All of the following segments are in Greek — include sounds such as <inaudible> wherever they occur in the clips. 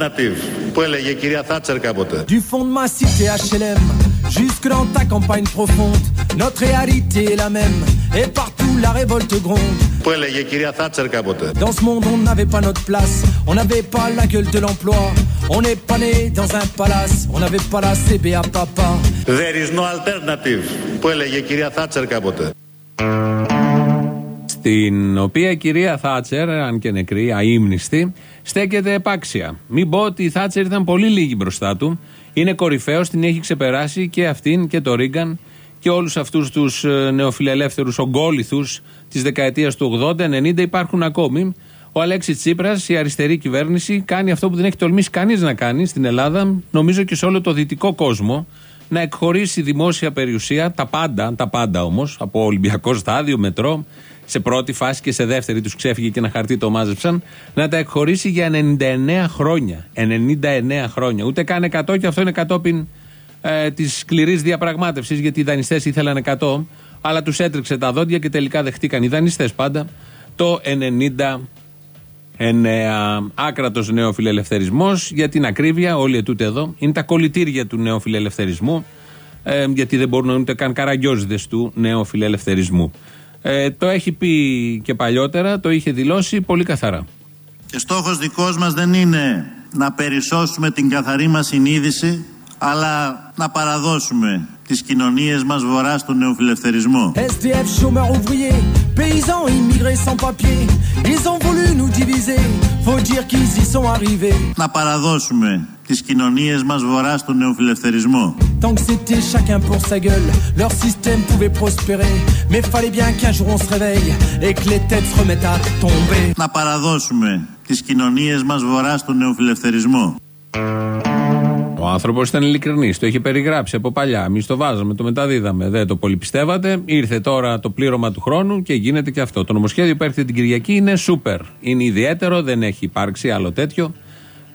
There is no alternative που έλεγε η κυρία Θάτσερ κάποτε. Du fond de ma cité HLM jusque dans ta campagne profonde, notre réalité est la même et partout la révolte gronde. Που έλεγε η κυρία Θάτσερ κάποτε. Dans ce monde, on n'avait pas notre place, on n'avait pas la gueule de l'emploi. On n'est pas né dans un palace, on n'avait pas la CBA papa. There is no alternative που έλεγε η κυρία Θάτσερ κάποτε. Στην οποία η κυρία Θάτσερ, αν και νεκρή, αείμνηστη, στέκεται επάξια. Μην πω ότι η Θάτσερ ήταν πολύ λίγη μπροστά του. Είναι κορυφαίος, την έχει ξεπεράσει και αυτήν και το Ρίγκαν και όλους αυτούς τους νεοφιλελεύθερους ογκόληθου της δεκαετίας του 80-90 υπάρχουν ακόμη. Ο Αλέξης Τσίπρας, η αριστερή κυβέρνηση, κάνει αυτό που δεν έχει τολμήσει κανείς να κάνει στην Ελλάδα, νομίζω και σε όλο το δυτικό κόσμο, να εκχωρήσει δημόσια περιουσία, τα πάντα, τα πάντα όμως, από Ολυμπιακό στάδιο, μετρό, σε πρώτη φάση και σε δεύτερη τους ξέφυγε και ένα χαρτί το μάζεψαν, να τα εκχωρήσει για 99 χρόνια. 99 χρόνια. Ούτε καν 100 και αυτό είναι κατόπιν ε, της σκληρής διαπραγμάτευσης, γιατί οι δανειστές ήθελαν 100, αλλά τους έτρεξε τα δόντια και τελικά δεχτήκαν οι δανειστές πάντα το 90 εννέα άκρατος νεοφιλελευθερισμός για την ακρίβεια όλοι ετούτε εδώ είναι τα κολλητήρια του νεοφιλελευθερισμού ε, γιατί δεν μπορούν ούτε καν καραγκιόζιδες του νεοφιλελευθερισμού ε, το έχει πει και παλιότερα το είχε δηλώσει πολύ καθαρά Και στόχος δικός μας δεν είναι να περισσώσουμε την καθαρή μας συνείδηση αλλά να παραδώσουμε τις κοινωνίες μας βορρά στον νεοφιλελευθερισμό. SDF, chômeurs ouvriers, paysans, immigrés sans papier, ils ont voulu nous diviser, faut dire qu'ils y sont arrivés. Να παραδώσουμε τις κοινωνίες μας βορρά στον νεοφιλελευθερισμό. Tant que c'était chacun pour sa gueule, leur système pouvait prospérer. Mais fallait bien qu'un jour on se réveille et que les têtes se remettent à tomber. Να παραδώσουμε τις κοινωνίες μας βορρά στον νεοφιλελευθερισμό. Ο άνθρωπος ήταν ειλικρινής, το είχε περιγράψει από παλιά. Εμείς το βάζαμε, το μεταδίδαμε. Δεν το πολύ πιστεύατε. Ήρθε τώρα το πλήρωμα του χρόνου και γίνεται και αυτό. Το νομοσχέδιο που έρχεται την Κυριακή είναι σούπερ. Είναι ιδιαίτερο, δεν έχει υπάρξει άλλο τέτοιο.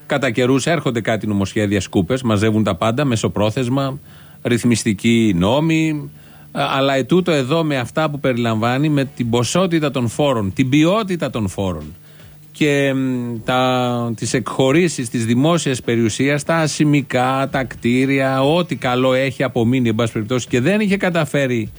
Κατά καιρούς έρχονται κάτι νομοσχέδια σκούπες, μαζεύουν τα πάντα, μεσοπρόθεσμα, ρυθμιστικοί νόμοι. Αλλά ετούτο εδώ με αυτά που περιλαμβάνει, με την ποσότητα των φόρων, την ποιότητα των φόρων και τα, τις εκχωρήσεις της δημόσιας περιουσίας, τα ασημικά, τα κτίρια, ό,τι καλό έχει απομείνει εν πάση περιπτώσει και δεν είχε καταφέρει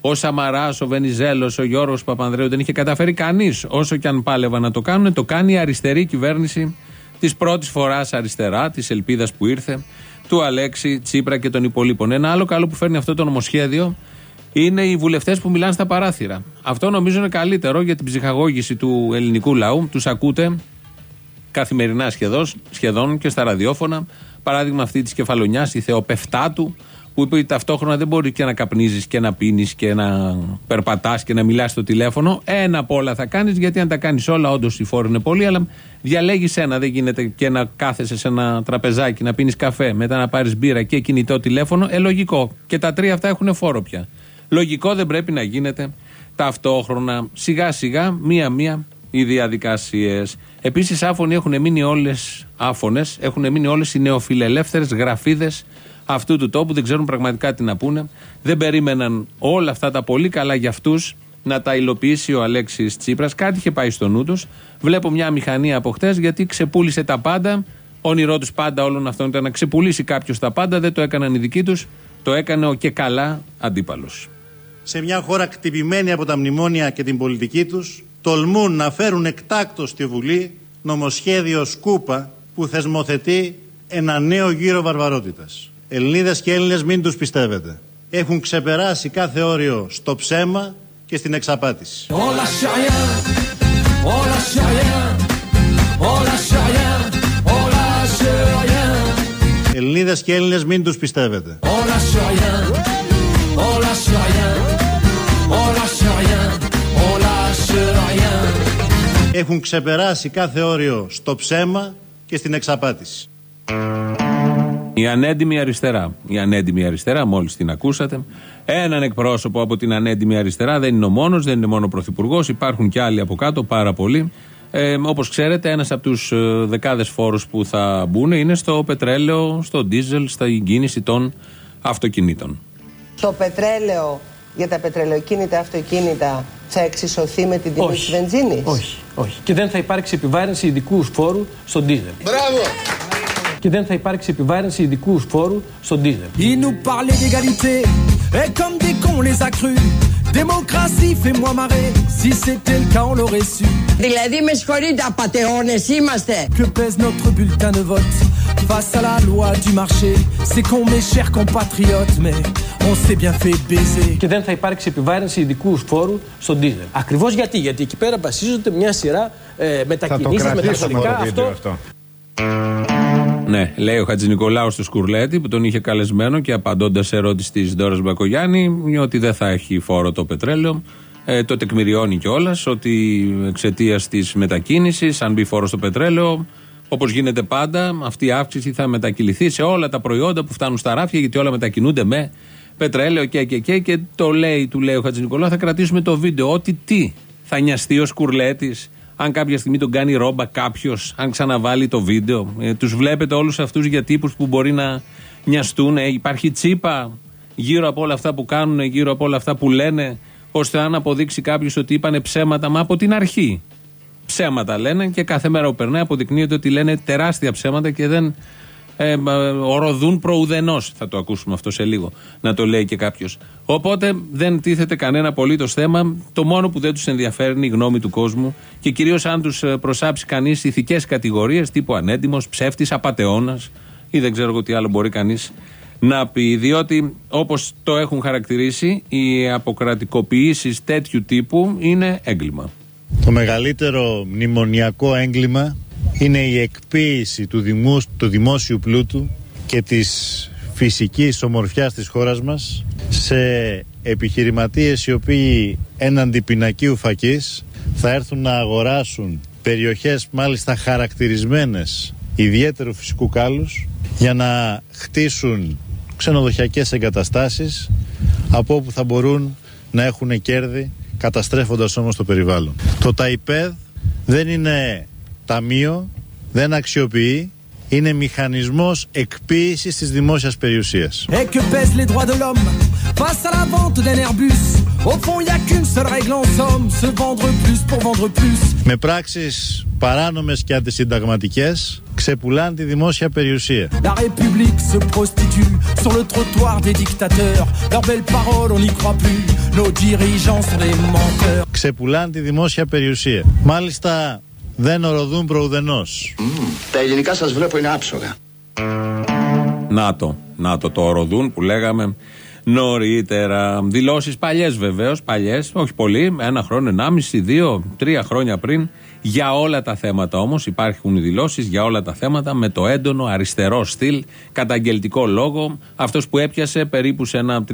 ο Σαμαράς, ο Βενιζέλος, ο Γιώργος Παπανδρέου, δεν είχε καταφέρει κανείς όσο και αν πάλευαν να το κάνουν, το κάνει η αριστερή κυβέρνηση της πρώτης φοράς αριστερά, της ελπίδας που ήρθε, του Αλέξη Τσίπρα και των υπολείπων. Ένα άλλο καλό που φέρνει αυτό το νομοσχέδιο είναι οι βουλευτές που μιλάνε στα παράθυρα. Αυτό νομίζω είναι καλύτερο για την ψυχαγώγηση του ελληνικού λαού. Τους ακούτε καθημερινά σχεδόν, σχεδόν και στα ραδιόφωνα. Παράδειγμα αυτή της κεφαλονιάς, η Θεοπεφτάτου, που είπε ότι ταυτόχρονα δεν μπορεί και να καπνίζεις και να πίνεις και να περπατάς και να μιλάς στο τηλέφωνο. Ένα από όλα θα κάνεις, γιατί αν τα κάνεις όλα, όντως οι φόροι είναι πολλοί, αλλά διαλέγεις ένα. Δεν γίνεται και να κάθεσαι σε ένα τραπεζάκι, να πίνεις καφέ, μετά να πάρεις μπύρα και κινητό τηλέφωνο. Ε, λογικό. Και τα τρία αυτά έχουν φόρο πια. Λογικό δεν πρέπει να γίνεται ταυτόχρονα. Σιγά σιγά, μία-μία οι διαδικασίες. Επίσης, άφωνοι έχουν μείνει όλες άφωνες, έχουν μείνει όλες οι νεοφιλελεύθερες γραφίδες αυτού του τόπου. Δεν ξέρουν πραγματικά τι να πούνε. Δεν περίμεναν όλα αυτά τα πολύ καλά για αυτούς να τα υλοποιήσει ο Αλέξης Τσίπρας. Κάτι είχε πάει στο νου τους. Βλέπω μια μηχανή από χτες γιατί ξεπούλησε τα πάντα. Όνειρό τους πάντα όλων αυτών ήταν να ξεπουλήσει κάποιος τα πάντα. Δεν το έκαναν οι δικοί τους. Το έκανε ο και καλά αντίπαλος σε μια χώρα κτυπημένη από τα μνημόνια και την πολιτική τους τολμούν να φέρουν εκτάκτο στη Βουλή νομοσχέδιο Σκούπα που θεσμοθετεί ένα νέο γύρο βαρβαρότητας. Ελληνίδες και Έλληνες μην τους πιστεύετε. Έχουν ξεπεράσει κάθε όριο στο ψέμα και στην εξαπάτηση. Ελληνίδες και Έλληνες μην τους πιστεύετε. έχουν ξεπεράσει κάθε όριο στο ψέμα και στην εξαπάτηση. Η ανέντιμη αριστερά. Η ανέντιμη αριστερά, μόλις την ακούσατε. Έναν εκπρόσωπο από την ανέντιμη αριστερά δεν είναι ο μόνος, δεν είναι μόνο ο πρωθυπουργός. Υπάρχουν και άλλοι από κάτω, πάρα πολλοί. Ε, Όπως ξέρετε, ένας από τους ε, δεκάδες φόρους που θα μπουν είναι στο πετρέλαιο, στο ντίζελ, στα κίνηση των αυτοκινήτων. Το πετρέλαιο για τα πετρελαιοκίνητα αυτοκίνητα θα εξισωθεί με την τιμή της βενζίνης; Όχι, όχι. Και δεν θα υπάρξει επιβάρυνση ειδικού φόρου στον δίζελ. Μπράβο! Και δεν θα υπάρξει επιβάρυνση ειδικού φόρου στον δίζελ. Ils nous parlaient d'égalité, et comme des cons les a crus. Démocratie, fais-moi marrer, si c'était le cas on l'aurait su. Δηλαδή με συγχωρείτε, απατεώνες είμαστε. Que pèse notre bulletin de vote face à la loi du marché; C'est con mes chers compatriotes, mais on s'est bien fait baiser. Και δεν θα υπάρξει επιβάρυνση ειδικού φόρου στον δίζελ. Ακριβώς γιατί, γιατί εκεί πέρα βασίζονται μια σειρά ε, μετακινήσεις, μεταφορικά. Αυτό, Ναι, λέει ο Χατζη Νικολάου στο Σκουρλέτη που τον είχε καλεσμένο και απαντώντας σε ερώτηση της Δόρα Μπακογιάννη ότι δεν θα έχει φόρο το πετρέλαιο. Ε, το τεκμηριώνει κιόλας ότι εξαιτίας της μετακίνησης, αν μπει φόρο στο πετρέλαιο, όπως γίνεται πάντα, αυτή η αύξηση θα μετακυληθεί σε όλα τα προϊόντα που φτάνουν στα ράφια, γιατί όλα μετακινούνται με πετρέλαιο και, και, και, και το λέει, του λέει ο Χατζη Νικολάου, θα κρατήσουμε το βίντεο. Ότι τι θα νοιαστεί ο Σκουρλέτης αν κάποια στιγμή τον κάνει ρόμπα κάποιος, αν ξαναβάλει το βίντεο. Ε, τους βλέπετε όλους αυτούς για τύπους που μπορεί να νοιαστούν. Ε, υπάρχει τσίπα γύρω από όλα αυτά που κάνουν, γύρω από όλα αυτά που λένε, ώστε αν αποδείξει κάποιος ότι είπανε ψέματα, μα από την αρχή. Ψέματα λένε και κάθε μέρα που περνάει αποδεικνύεται ότι λένε τεράστια ψέματα και δεν ε, μα, οροδούν προουδενός. Θα το ακούσουμε αυτό σε λίγο. Να το λέει και κάποιος. Οπότε δεν τίθεται κανένα απολύτως θέμα. Το μόνο που δεν τους ενδιαφέρει είναι η γνώμη του κόσμου και κυρίως αν τους προσάψει κανείς ηθικές κατηγορίες τύπου ανέντιμο, ψεύτης, απαταιώνας ή δεν ξέρω εγώ τι άλλο μπορεί κανείς να πει. Διότι όπως το έχουν χαρακτηρίσει, οι αποκρατικοποιήσεις τέτοιου τύπου είναι έγκλημα. Το μεγαλύτερο μνημονιακό έγκλημα είναι η εκποίηση του, δημού, του δημόσιου πλούτου και της φυσικής ομορφιάς της χώρας μας σε επιχειρηματίες οι οποίοι έναντι πινακίου φακής θα έρθουν να αγοράσουν περιοχές μάλιστα χαρακτηρισμένες ιδιαίτερου φυσικού κάλους για να χτίσουν ξενοδοχειακές εγκαταστάσεις από όπου θα μπορούν να έχουν κέρδη καταστρέφοντας όμως το περιβάλλον. Το ΤΑΙΠΕΔ δεν είναι ταμείο δεν αξιοποιεί είναι μηχανισμός εκποίησης της δημόσιας περιουσίας. Με πράξεις παράνομες και αντισυνταγματικές ξεπουλάνε τη δημόσια περιουσία. La Ξεπουλάνε τη δημόσια περιουσία. Μάλιστα, δεν οροδούν προουδενός. Τα ελληνικά σας βλέπω είναι άψογα. Να το, να το, το οροδούν που λέγαμε νωρίτερα. Δηλώσεις παλιές βεβαίως, παλιές, όχι πολύ, ένα χρόνο, ενάμιση, δύο, τρία χρόνια πριν. Για όλα τα θέματα όμως υπάρχουν δηλώσεις για όλα τα θέματα με το έντονο αριστερό στυλ, καταγγελτικό λόγο. Αυτός που έπιασε περίπου σε ένα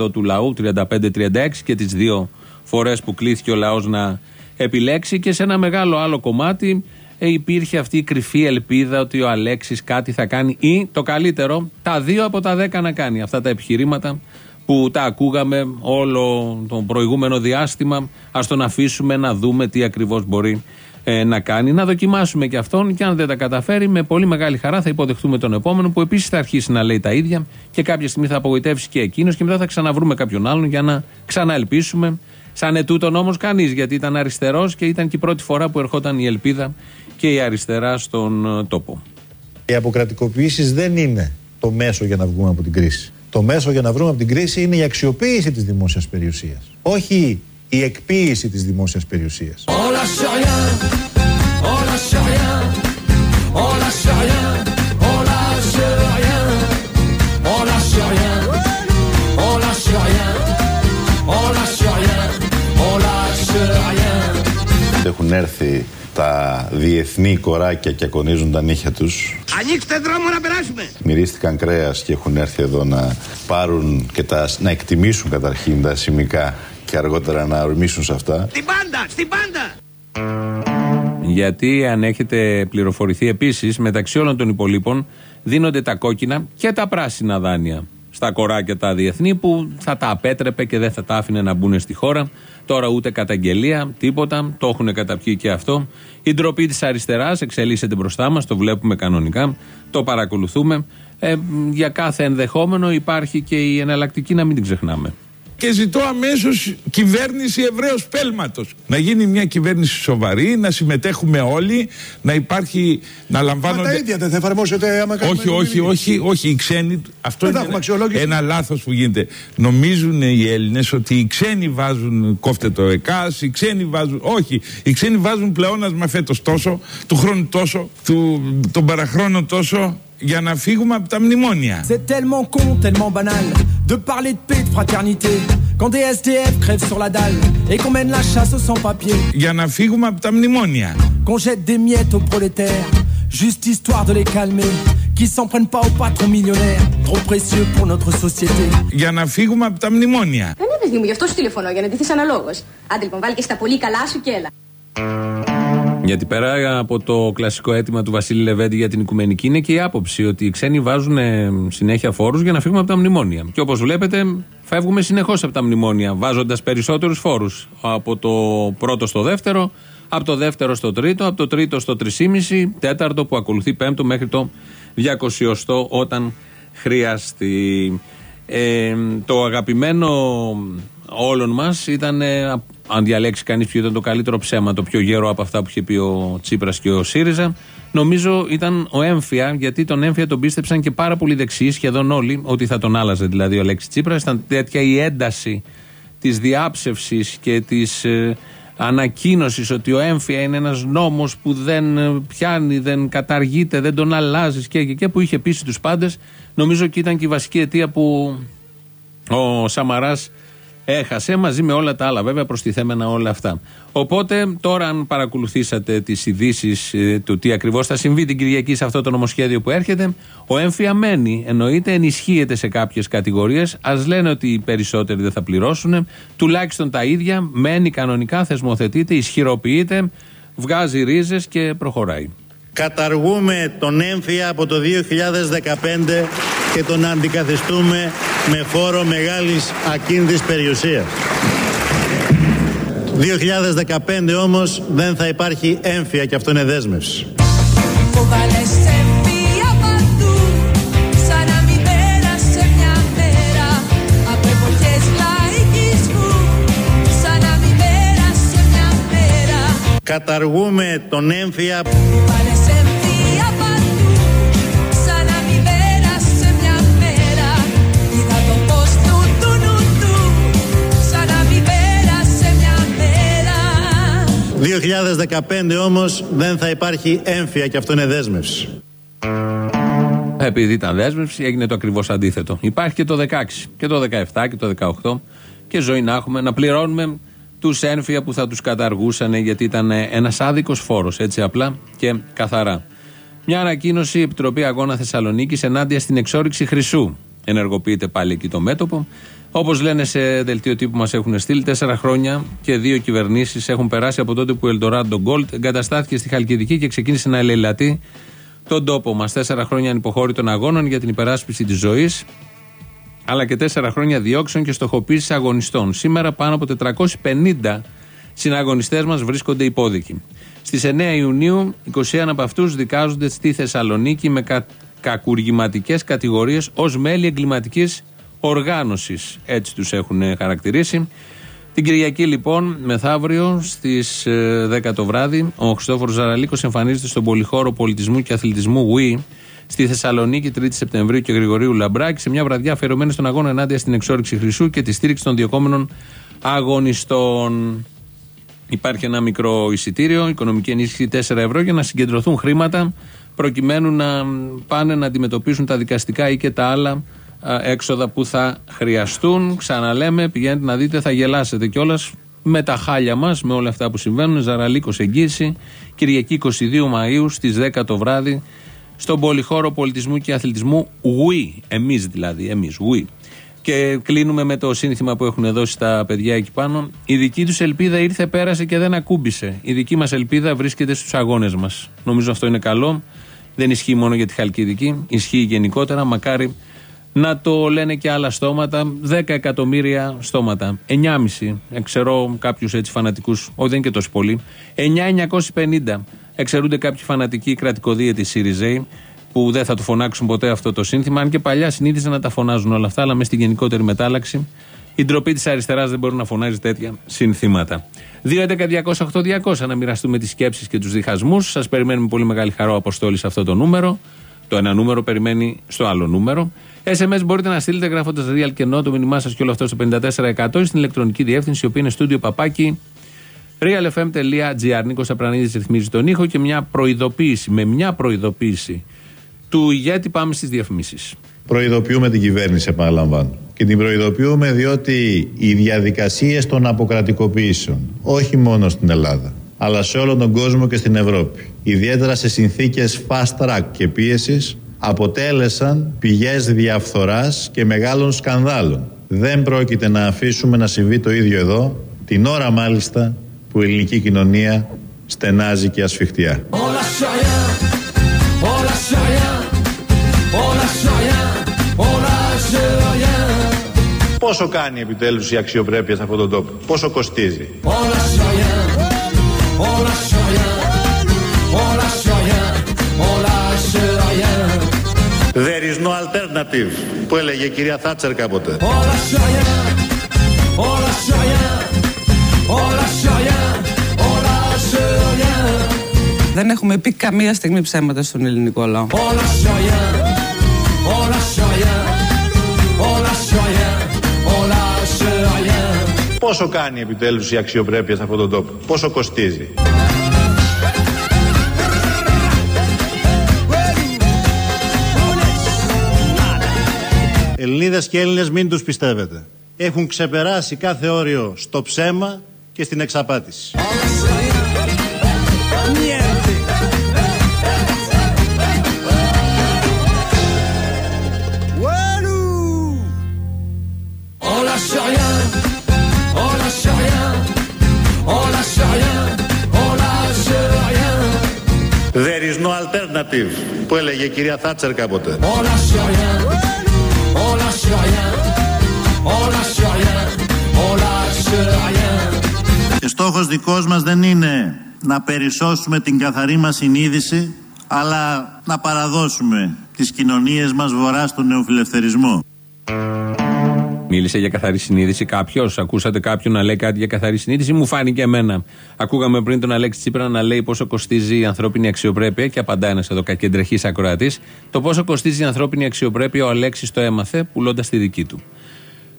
36% του λαού, 35-36 και τις δύο φορές που κλήθηκε ο λαός να επιλέξει και σε ένα μεγάλο άλλο κομμάτι ε, υπήρχε αυτή η κρυφή ελπίδα ότι ο Αλέξης κάτι θα κάνει ή το καλύτερο, τα δύο από τα δέκα να κάνει. Αυτά τα επιχειρήματα που τα ακούγαμε όλο το προηγούμενο διάστημα. Α τον αφήσουμε να δούμε τι ακριβώς μπορεί ε, να κάνει. Να δοκιμάσουμε και αυτόν και αν δεν τα καταφέρει, με πολύ μεγάλη χαρά θα υποδεχτούμε τον επόμενο που επίσης θα αρχίσει να λέει τα ίδια και κάποια στιγμή θα απογοητεύσει και εκείνος και μετά θα ξαναβρούμε κάποιον άλλον για να ξαναελπίσουμε. Σαν ετούτον όμως κανείς, γιατί ήταν αριστερός και ήταν και η πρώτη φορά που ερχόταν η ελπίδα και η αριστερά στον ε, τόπο. Οι αποκρατικοποιήσεις δεν είναι το μέσο για να βγούμε από την κρίση. Το μέσο για να βρούμε από την κρίση είναι η αξιοποίηση της δημόσιας περιουσίας. Όχι η εκποίηση της δημόσιας περιουσίας. On lâche rien, Έχουν έρθει τα διεθνή κοράκια και ακονίζουν τα νύχια τους. Ανοίξτε δρόμο να περάσουμε. Μυρίστηκαν κρέας και έχουν έρθει εδώ να πάρουν και τα, να εκτιμήσουν καταρχήν τα σημικά και αργότερα να ορμήσουν σε αυτά. Στην πάντα, στην πάντα. Γιατί αν έχετε πληροφορηθεί επίσης, μεταξύ όλων των υπολείπων δίνονται τα κόκκινα και τα πράσινα δάνεια στα κοράκια τα διεθνή που θα τα απέτρεπε και δεν θα τα άφηνε να μπουν στη χώρα. Τώρα ούτε καταγγελία, τίποτα. Το έχουν καταπιεί και αυτό. Η ντροπή της αριστεράς εξελίσσεται μπροστά μας, το βλέπουμε κανονικά, το παρακολουθούμε. Ε, για κάθε ενδεχόμενο υπάρχει και η εναλλακτική να μην την ξεχνάμε. Και ζητώ αμέσως κυβέρνηση Εβραίος πέλματος. Να γίνει μια κυβέρνηση σοβαρή, να συμμετέχουμε όλοι, να υπάρχει, να λαμβάνονται. Μα τα ίδια δεν θα εφαρμόσετε άμα κάνουμε Όχι, όχι, όχι, όχι. Οι ξένοι. Αυτό Δεν θα είναι έχουμε αξιολόγηση. ένα λάθος που γίνεται. Νομίζουν οι Έλληνες ότι οι ξένοι βάζουν κόφτε το ΕΚΑΣ, οι ξένοι βάζουν. Όχι. Οι ξένοι βάζουν πλεόνασμα φέτος τόσο, του χρόνου τόσο, του, τον παραχρόνο τόσο, για να φύγουμε από τα μνημόνια. C'est tellement con, tellement banal de parler de paix, de fraternité quand des SDF crèvent sur la dalle et qu'on mène la chasse aux sans-papiers. Για να φύγουμε από τα μνημόνια. Qu'on jette des miettes aux prolétaires, juste histoire de les calmer, qui s'en prennent pas aux patrons millionnaires, trop précieux pour notre société. Για να φύγουμε από τα μνημόνια. Ναι, παιδί μου, γι' αυτό σου τηλεφωνώ, για να ντυθείς αναλόγως. Άντε λοιπόν, βάλει και στα πολύ καλά σου και έλα. Γιατί πέρα από το κλασικό αίτημα του Βασίλη Λεβέντη για την οικουμενική είναι και η άποψη ότι οι ξένοι βάζουν ε, συνέχεια φόρους για να φύγουμε από τα μνημόνια. Και όπως βλέπετε, φεύγουμε συνεχώς από τα μνημόνια, βάζοντας περισσότερους φόρους. Από το πρώτο στο δεύτερο, από το δεύτερο στο τρίτο, από το τρίτο στο τρισήμιση, τέταρτο που ακολουθεί πέμπτο μέχρι το διακοσιωστό όταν χρειαστεί. Ε, το αγαπημένο όλων μας ήταν, ε, αν διαλέξει κανείς ποιο ήταν το καλύτερο ψέμα, το πιο γέρο από αυτά που είχε πει ο Τσίπρας και ο ΣΥΡΙΖΑ, νομίζω ήταν ο Έμφυα, γιατί τον Έμφυα τον πίστεψαν και πάρα πολύ δεξιοί, σχεδόν όλοι, ότι θα τον άλλαζε δηλαδή ο Αλέξης Τσίπρας. Ήταν τέτοια η ένταση της διάψευσης και της ε, ανακοίνωσης ότι ο έμφυα είναι ένας νόμος που δεν ε, πιάνει, δεν καταργείται, δεν τον αλλάζεις και, και, και που είχε πείσει τους πάντες. Νομίζω και ήταν και η βασική αιτία που ο Σαμαράς έχασε μαζί με όλα τα άλλα, βέβαια προστιθέμενα όλα αυτά. Οπότε τώρα, αν παρακολουθήσατε τις ειδήσεις ε, του τι ακριβώς θα συμβεί την Κυριακή σε αυτό το νομοσχέδιο που έρχεται, ο έμφυα μένει. Εννοείται, ενισχύεται σε κάποιες κατηγορίες. Α λένε ότι οι περισσότεροι δεν θα πληρώσουν. Τουλάχιστον τα ίδια. Μένει κανονικά, θεσμοθετείται, ισχυροποιείται, βγάζει ρίζες και προχωράει. Καταργούμε τον έμφυα από το 2015 και τον αντικαθιστούμε με φόρο μεγάλης ακίνητης περιουσίας. 2015 όμως δεν θα υπάρχει έμφυα και αυτό είναι δέσμευση. Καταργούμε τον έμφυα ...2015 όμως δεν θα υπάρχει έμφυα και αυτό είναι δέσμευση. Επειδή ήταν δέσμευση, έγινε το ακριβώς αντίθετο. Υπάρχει και το 16 και το 17 και το 18 και ζωή να έχουμε να πληρώνουμε τους ένφια που θα τους καταργούσαν γιατί ήταν ένας άδικος φόρος, έτσι απλά και καθαρά. Μια ανακοίνωση Επιτροπή Αγώνα Θεσσαλονίκης ενάντια στην εξόριξη χρυσού. Ενεργοποιείται πάλι εκεί το μέτωπο. Όπως λένε σε δελτίο τύπου μας έχουν στείλει, τέσσερα χρόνια και δύο κυβερνήσεις έχουν περάσει από τότε που ο Ελντοράντο Γκολτ εγκαταστάθηκε στη Χαλκιδική και ξεκίνησε να ελεηλατεί τον τόπο μας. Τέσσερα χρόνια ανυποχώρητων αγώνων για την υπεράσπιση της ζωής, αλλά και τέσσερα χρόνια διώξεων και στοχοποίησης αγωνιστών. Σήμερα πάνω από 450 συναγωνιστές μας βρίσκονται υπόδικοι. Στις 9 Ιουνίου, 21 από αυτούς δικάζονται στη Θεσσαλονίκη με κα, κακουργηματικές κατηγορίες ως μέλη εγκληματικής οργάνωσης. Έτσι τους έχουν χαρακτηρίσει. Την Κυριακή, λοιπόν, μεθαύριο στις 10 το βράδυ, ο Χριστόφορος Ζαραλίκος εμφανίζεται στον Πολυχώρο Πολιτισμού και Αθλητισμού WE στη Θεσσαλονίκη 3η Σεπτεμβρίου και Γρηγορίου Λαμπράκη σε μια βραδιά αφιερωμένη στον αγώνα ενάντια στην εξόριξη χρυσού και τη στήριξη των διοκόμενων αγωνιστών. Υπάρχει ένα μικρό εισιτήριο, οικονομική ενίσχυση 4 ευρώ για να συγκεντρωθούν χρήματα προκειμένου να πάνε να αντιμετωπίσουν τα δικαστικά ή και τα άλλα α, έξοδα που θα χρειαστούν. Ξαναλέμε, πηγαίνετε να δείτε, θα γελάσετε κιόλας με τα χάλια μας, με όλα αυτά που συμβαίνουν. Ζαραλίκος εγγύηση, Κυριακή 22 Μαου στις 10 το βράδυ, στον Πολυχώρο Πολιτισμού και Αθλητισμού WE. Εμείς δηλαδή, εμείς, WE. Και κλείνουμε με το σύνθημα που έχουν δώσει τα παιδιά εκεί πάνω. Η δική τους ελπίδα ήρθε, πέρασε και δεν ακούμπησε. Η δική μας ελπίδα βρίσκεται στους αγώνες μας. Νομίζω αυτό είναι καλό. Δεν ισχύει μόνο για τη Χαλκιδική, ισχύει γενικότερα. Μακάρι να το λένε και άλλα στόματα. 10 εκατομμύρια στόματα. 9,5. Ξέρω κάποιους έτσι φανατικούς, όχι δεν είναι και τόσο πολύ. 9,950. Εξαιρούνται κάποιοι φανατικοί κρατικοδίαιτοι ΣΥΡΙΖΕΙ που δεν θα το φωνάξουν ποτέ αυτό το σύνθημα. Αν και παλιά συνήθιζαν να τα φωνάζουν όλα αυτά, αλλά μες στην γενικότερη μετάλλαξη Η ντροπή της αριστεράς δεν μπορεί να φωνάζει τέτοια συνθήματα. 2.11.208.200 να μοιραστούμε τις σκέψεις και τους διχασμούς. Σας περιμένουμε πολύ μεγάλη χαρά ο Αποστόλη σε αυτό το νούμερο. Το ένα νούμερο περιμένει στο άλλο νούμερο. SMS μπορείτε να στείλετε γράφοντας real και no το μήνυμά σας και όλο αυτό στο 54% στην ηλεκτρονική διεύθυνση, η οποία είναι στούντιο παπάκι realfm.gr. Νίκος Απρανίδης ρυθμίζει τον ήχο και μια προειδοποίηση, με μια προειδοποίηση του ηγέτη πάμε στις διαφημίσεις. Προειδοποιούμε την κυβέρνηση, επαναλαμβάνω. Και την προειδοποιούμε διότι οι διαδικασίες των αποκρατικοποιήσεων, όχι μόνο στην Ελλάδα, αλλά σε όλο τον κόσμο και στην Ευρώπη, ιδιαίτερα σε συνθήκες fast track και πίεσης, αποτέλεσαν πηγές διαφθοράς και μεγάλων σκανδάλων. Δεν πρόκειται να αφήσουμε να συμβεί το ίδιο εδώ, την ώρα μάλιστα που η ελληνική κοινωνία στενάζει και ασφιχτιά. Πόσο κάνει επιτέλους η αξιοπρέπεια σε αυτόν τον τόπο, πόσο κοστίζει; Alternative που έλεγε η κυρία Θάτσερ κάποτε. Δεν έχουμε πει καμία στιγμή ψέματα στον ελληνικό λαό. Πόσο κάνει επιτέλους η αξιοπρέπεια σε αυτόν τον τόπο, πόσο κοστίζει; Ελληνίδες και Έλληνες μην τους πιστεύετε. Έχουν ξεπεράσει κάθε όριο στο ψέμα και στην εξαπάτηση. On lâche rien, on lâche rien, on lâche rien, on lâche rien, There is no alternative που έλεγε η κυρία Θάτσερ κάποτε. Και στόχος δικός μας δεν είναι να περισσώσουμε την καθαρή μας συνείδηση, αλλά να παραδώσουμε τις κοινωνίες μας βορρά στον νεοφιλελευθερισμό. Μίλησε για καθαρή συνείδηση κάποιος; Ακούσατε κάποιον να λέει κάτι για καθαρή συνείδηση; Μου φάνηκε εμένα. Ακούγαμε πριν τον Αλέξη Τσίπρα να λέει πόσο κοστίζει η ανθρώπινη αξιοπρέπεια και απαντά ένας εδώ κακεντρεχής ακροατής. Το πόσο κοστίζει η ανθρώπινη αξιοπρέπεια ο Αλέξης το έμαθε πουλώντας τη δική του.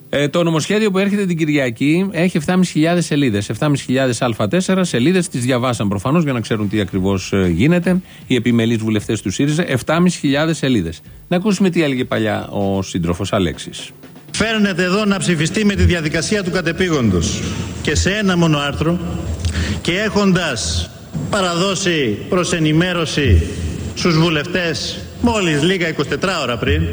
Ε, το νομοσχέδιο που έρχεται την Κυριακή έχει 7.500 σελίδες. 7.500 Α4 σελίδες. Τις διαβάσαν προφανώς για να ξέρουν τι ακριβώς γίνεται. Οι επιμελείς βουλευτές του ΣΥΡΙΖΑ. 7.500 σελίδες. Να ακούσουμε τι έλεγε παλιά ο σύντροφος Αλέξης. Φέρνετε εδώ να ψηφιστεί με τη διαδικασία του κατεπήγοντος και σε ένα μόνο άρθρο και έχοντας παραδώσει προς ενημέρωση στους βουλευτές μόλις λίγα 24 ώρα πριν,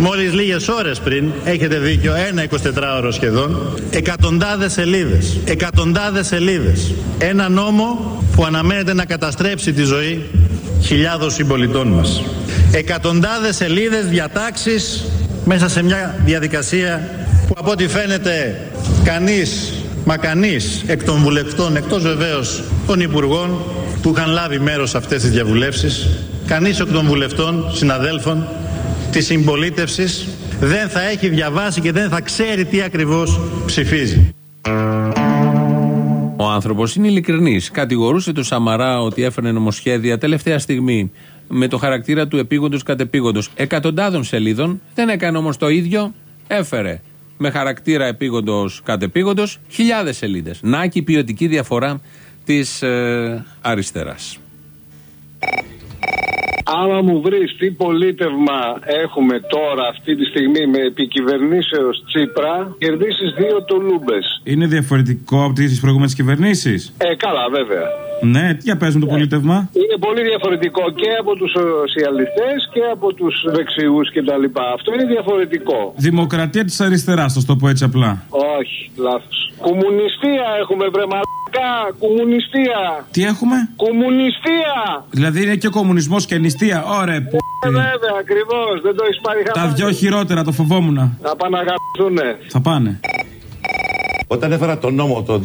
μόλις λίγες ώρες πριν, έχετε δίκιο, ένα 24ωρο σχεδόν, εκατοντάδες σελίδες, εκατοντάδες σελίδες. Ένα νόμο που αναμένεται να καταστρέψει τη ζωή χιλιάδων συμπολιτών μας. Εκατοντάδες σελίδες διατάξεις μέσα σε μια διαδικασία που από ό,τι φαίνεται κανείς, μα κανείς εκ των βουλευτών, εκτός βεβαίως των υπουργών που είχαν λάβει μέρος σε αυτές τις διαβουλεύσεις, κανείς εκ των βουλευτών, συναδέλφων της συμπολίτευσης δεν θα έχει διαβάσει και δεν θα ξέρει τι ακριβώς ψηφίζει. Ο άνθρωπος είναι ειλικρινής. Κατηγορούσε τον Σαμαρά ότι έφερνε νομοσχέδια τελευταία στιγμή με το χαρακτήρα του επίγοντος κατεπίγοντος εκατοντάδων σελίδων. Δεν έκανε όμως το ίδιο. Έφερε με χαρακτήρα επίγοντος κατεπίγοντος χιλιάδες σελίδες. Να και η ποιοτική διαφορά της ε, αριστεράς. Άμα μου βρεις τι πολίτευμα έχουμε τώρα αυτή τη στιγμή με επικυβερνήσεως Τσίπρα, κερδίσεις δύο τουλούμπες. Είναι διαφορετικό από τις προηγούμενες κυβερνήσεις; Ε, καλά, βέβαια. Ναι, για πες μου το πολίτευμα. Είναι πολύ διαφορετικό και από τους σοσιαλιστές και από τους δεξιούς κτλ. Αυτό είναι διαφορετικό. Δημοκρατία της αριστεράς, θα το πω έτσι απλά. Όχι, λάθος. Κομμουνιστία έχουμε βρε μαλακά. Κομμουνιστία. Τι έχουμε; Κομμουνιστία. Δηλαδή είναι και κομμουνισμός και νηστεία. Ωραία, που. Ε, βέβαια, ακριβώς. Δεν το έχεις πάρει Τα χαμπάρι. δυο χειρότερα, το φοβόμουν. Να πάνε να γαμπηθούνε. Θα πάνε. Όταν έφερα τον νόμο το 2005,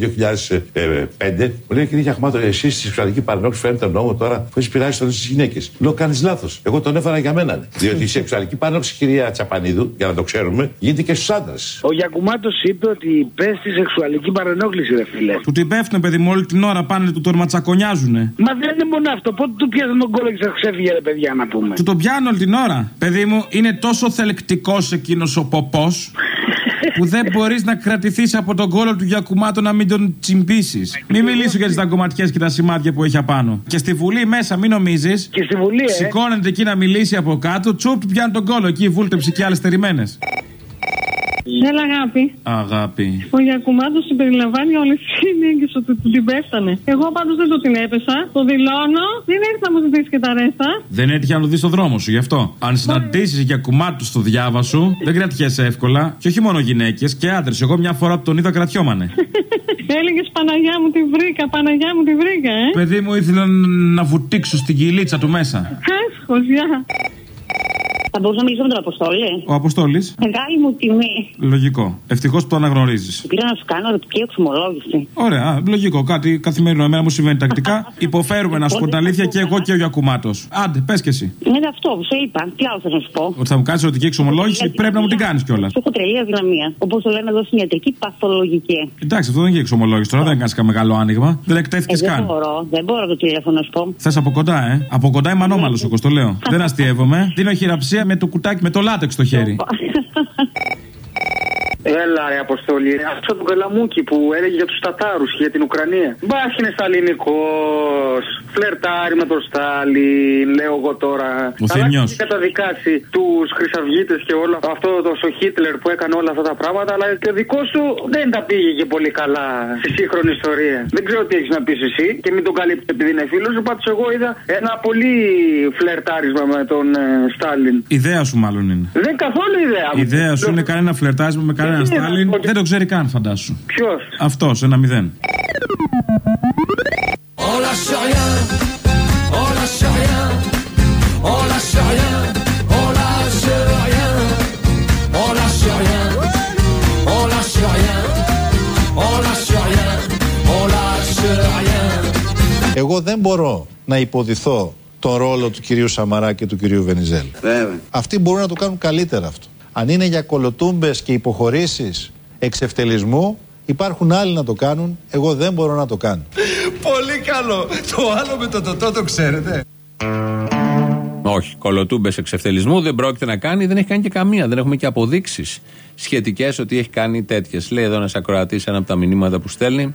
μου λέει κύριε Γιαχμάτο, εσείς στη σεξουαλική παρενόχλησης φέρνετε τον νόμο τώρα που έχεις πειράσει τι γυναίκες. Λέω κάνεις λάθος. Εγώ τον έφερα για μένα. Διότι η σεξουαλική παρενόχληση, κυρία Τσαπανίδου, για να το ξέρουμε, γίνεται και στους άντρες. Ο Γιακουμάτος είπε ότι πέστη σεξουαλική παρενόχληση, ρε φίλε. Του την πέφτουν, παιδί μου, όλη την ώρα πάνε του τορματσακονιάζουνε. Μα δεν είναι μόνο αυτό. Πότε του πιάσαν τον κόλλο και σα ξέφυγε, ρε παιδιά, να πούμε. Του τον πιάνω όλη την ώρα. Παιδί μου, είναι τόσο θελεκτικό εκείνος ο ποπός που δεν μπορείς να κρατηθείς από τον κόλλο του Γιακουμάτου να μην τον τσιμπήσεις. Μην μιλήσω για τις δαγκωματιές και τα σημάδια που έχει απάνω. Και στη Βουλή μέσα, μην νομίζεις. Και στη Βουλή, ε. Σηκώνεται εκεί να μιλήσει από κάτω, τσουπ, του πιάνει τον κόλλο εκεί, βούλτεψε και άλλες τερημένε. Έλα, αγάπη. Αγάπη. Ο Γιακουμάτο συμπεριλαμβάνει όλε τι γυναίκε ότι του την πέφτανε. Εγώ πάντως δεν το την έπεσα. Το δηλώνω. Δεν ήρθα να μου ζητήσει και τα ρέστα. Δεν έτυχε να το δεις στο δρόμο σου γι' αυτό. Αν συναντήσεις για κουμάτου στο διάβα σου, δεν κρατιέσαι εύκολα. Και όχι μόνο γυναίκες και άντρες. Εγώ μια φορά που τον είδα κρατιόμανε. <laughs> Έλεγες Παναγιά μου τη βρήκα, Παναγιά μου τη βρήκα, ε. Παιδί μου ήθελα να βουτήξω στην κυλίτσα του μέσα. Έσχο, γεια. Θα μπορούσα να μιλήσω με τον Αποστόλη. Ο Αποστόλης; Μεγάλη μου τιμή. Λογικό. Ευτυχώς που το αναγνωρίζεις. Πήρα να σου κάνω ερωτική εξομολόγηση. Ωραία, λογικό. Κάτι καθημερινό. Εμένα μου συμβαίνει τακτικά. <laughs> Υποφέρουμε να σου πω την αλήθεια και εγώ και ο Γιακουμάτος. Άντε, πες και εσύ. Είναι αυτό που σου είπα. Τι άλλο θα σου πω; Ότι θα μου κάνεις ερωτική εξομολόγηση, πρέπει να μου την κάνεις κιόλας. Έχω τρελή αδυναμία. Όπως το λένε εδώ στην ιατρική, παθολογική. Εντάξει, αυτό δεν είναι εξομολόγηση τώρα, δεν κάνεις κανένα μεγάλο άνοιγμα. Δεν εκτέθηκε Ε, δεν καν. μπορώ, δεν μπορώ το τηλέφωνο να σου πω. Θες από κοντά, ε. Από κοντά είμαι ανώμαλος, όπως το λέω. <laughs> δεν αστείευομαι. Δίνω χειραψία με το κουτάκι με το λάτεξ στο χέρι. Έλα ρε Αποστολή, αυτό το καλαμούκι που έλεγε για τους Τατάρους και για την Ουκρανία. Μπα είναι σταλινικός, φλερτάρει με τον Στάλιν, λέω εγώ τώρα. Ο Θημιός. έχει καταδικάσει τους χρυσαυγίτες και όλο αυτό το ο Χίτλερ που έκανε όλα αυτά τα πράγματα, αλλά και ο δικός σου δεν τα πήγε και πολύ καλά στη σύγχρονη ιστορία. Δεν ξέρω τι έχεις να πεις εσύ και μην τον καλύπτεις επειδή είναι φίλος σου, πάντως εγώ είδα ένα πολύ φλερτάρισμα με τον ε, Στάλιν. Ιδέα σου μάλλον είναι. Δεν καθόλου ιδέα μου. Η ιδέα σου είναι κανένα φλερτάρισμα με κανέναν είναι Στάλιν. αυτό; Δεν το ξέρει καν, φαντάσου. Ποιος; Αυτός, ένα μηδέν. On lâche rien, on lâche rien, on lâche rien, on lâche rien, on lâche rien, on lâche rien, on lâche rien, on lâche rien. Εγώ δεν μπορώ να υποδηθώ τον ρόλο του κυρίου Σαμαρά και του κυρίου Βενιζέλου. Αυτοί μπορούν να το κάνουν καλύτερα αυτό. Αν είναι για κολοτούμπες και υποχωρήσεις εξευτελισμού, υπάρχουν άλλοι να το κάνουν. Εγώ δεν μπορώ να το κάνω. Πολύ καλό. Το άλλο με το τοτό το ξέρετε. Όχι, κολοτούμπες εξευτελισμού δεν πρόκειται να κάνει, δεν έχει κάνει και καμία. Δεν έχουμε και αποδείξεις σχετικές ότι έχει κάνει τέτοιες. Λέει εδώ ένας ακροατής ένα από τα μηνύματα που στέλνει.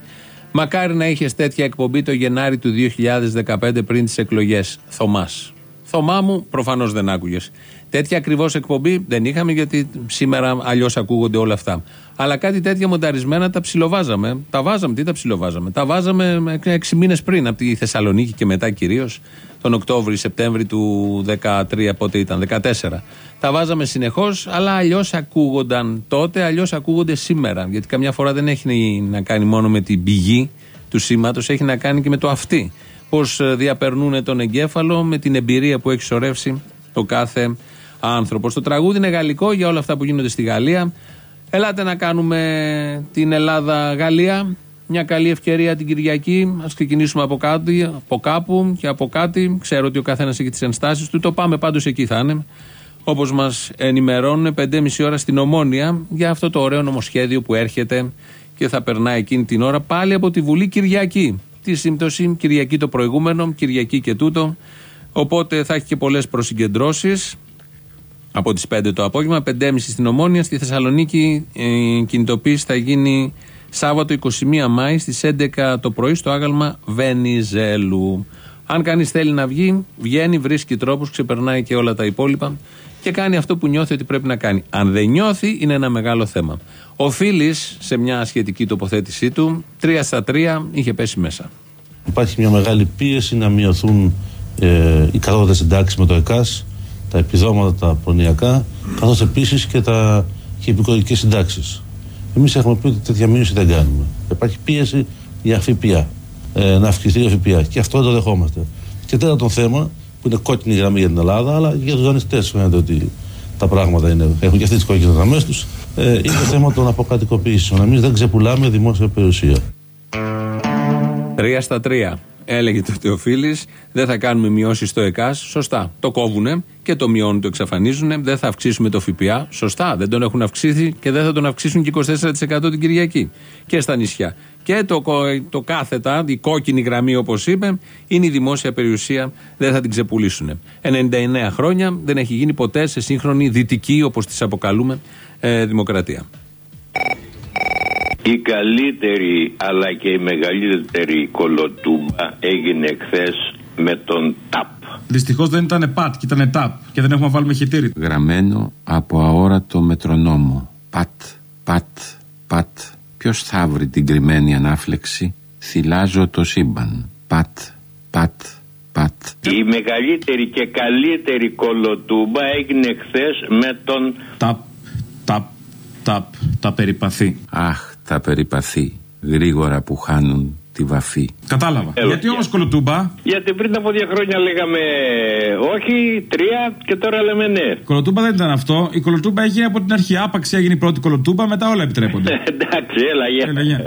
Μακάρι να είχες τέτοια εκπομπή το Γενάρη του 2015 πριν τις εκλογές. Θωμάς. Θωμά μου, προφανώς δεν άκουγες. Τέτοια ακριβώς εκπομπή δεν είχαμε γιατί σήμερα αλλιώς ακούγονται όλα αυτά. Αλλά κάτι τέτοια μονταρισμένα τα ψιλοβάζαμε. Τα βάζαμε, τι τα ψιλοβάζαμε; Τα βάζαμε έξι μήνες πριν από τη Θεσσαλονίκη και μετά κυρίως τον Οκτώβρη-Σεπτέμβρη του 13, πότε ήταν, 14. Τα βάζαμε συνεχώς, αλλά αλλιώς ακούγονταν τότε, αλλιώς ακούγονται σήμερα. Γιατί καμιά φορά δεν έχει να κάνει μόνο με την πηγή του σήματος, έχει να κάνει και με το αυτή. Πώς διαπερνούν τον εγκέφαλο με την εμπειρία που έχει σωρεύσει το κάθε άνθρωπο. Το τραγούδι είναι γαλλικό για όλα αυτά που γίνονται στη Γαλλία. Ελάτε να κάνουμε την Ελλάδα-Γαλλία. Μια καλή ευκαιρία την Κυριακή. Α ξεκινήσουμε από, κάτι, από κάπου και από κάτι. Ξέρω ότι ο καθένας έχει τις ενστάσεις του. Το πάμε πάντως εκεί θα είναι. Όπως μας ενημερώνουν, 5,5 ώρα στην Ομόνια για αυτό το ωραίο νομοσχέδιο που έρχεται και θα περνάει εκείνη την ώρα πάλι από τη Βουλή Κυριακή. Τη σύμπτωση Κυριακή το προηγούμενο, Κυριακή και τούτο. Οπότε θα έχει και πολλές προσυγκεντρώσεις από τις 5 το απόγευμα, 5.30 στην Ομόνια. Στη Θεσσαλονίκη η κινητοποίηση θα γίνει Σάββατο 21 Μάη στις 11 το πρωί στο άγαλμα Βενιζέλου. Αν κανείς θέλει να βγει, βγαίνει, βρίσκει τρόπους, ξεπερνάει και όλα τα υπόλοιπα και κάνει αυτό που νιώθει ότι πρέπει να κάνει. Αν δεν νιώθει, είναι ένα μεγάλο θέμα. Ο Φίλης, σε μια σχετική τοποθέτησή του, 3 στα 3 είχε πέσει μέσα. Υπάρχει μια μεγάλη πίεση να μειωθούν ε, οι κατώτατες συντάξεις με το ΕΚΑΣ, τα επιδόματα τα προνοιακά, καθώς επίσης και, τα, και οι επικοδικές συντάξεις. Εμείς έχουμε πει ότι τέτοια μείωση δεν κάνουμε. Υπάρχει πίεση για ΦΠΑ, ε, να αυξηθεί η ΦΠΑ και αυτό δεν το δεχόμαστε. Και τέταρτο θέμα, που είναι κόκκινη γραμμή για την Ελλάδα, αλλά και για τους δανειστές φαίνεται ότι τα τα πράγματα είναι, έχουν και αυτές τις κόκκινες γραμμές τους. Ε, είναι το θέμα των αποκατοικοποιήσεων. Εμείς δεν ξεπουλάμε δημόσια περιουσία. Τρία στα τρία. Έλεγε το Θεοφίλης, δεν θα κάνουμε μειώσεις στο ΕΚΑΣ. Σωστά. Το κόβουνε και το μειώνουν, το εξαφανίζουν. Δεν θα αυξήσουμε το ΦΠΑ. Σωστά. Δεν τον έχουν αυξήσει και δεν θα τον αυξήσουν και 24% την Κυριακή. Και στα νησιά. Και το, κο- το κάθετα, η κόκκινη γραμμή όπως είπε, είναι η δημόσια περιουσία. Δεν θα την ξεπουλήσουν. 99 χρόνια δεν έχει γίνει ποτέ σε σύγχρονη δυτική, όπως τις αποκαλούμε, ε, δημοκρατία. Η καλύτερη αλλά και η μεγαλύτερη κολοτούμπα έγινε χθες με τον ΤΑΠ. Δυστυχώς δεν ήταν πατ και ήταν ταπ και δεν έχουμε βάλει με χιτήρι. Γραμμένο από αόρατο μετρονόμο. Πατ, πατ, πατ. Ποιος θα βρει την κρυμμένη ανάφλεξη; Θυλάζω το σύμπαν. Πατ, πατ, πατ. Η μεγαλύτερη και καλύτερη κολοτούμπα έγινε χθες με τον Ταπ, ταπ, ταπ, τα περιπαθεί. Αχ, τα περιπαθεί. Γρήγορα που χάνουν τη βαφή. Κατάλαβα. Έλα. Γιατί όμως κολοτούμπα; Γιατί πριν από δύο χρόνια λέγαμε όχι, τρία και τώρα λέμε ναι. Κολοτούμπα δεν ήταν αυτό. Η κολοτούμπα έγινε από την αρχή. Άπαξ έγινε η πρώτη κολοτούμπα, μετά όλα επιτρέπονται. Εντάξει, έλα, γεια.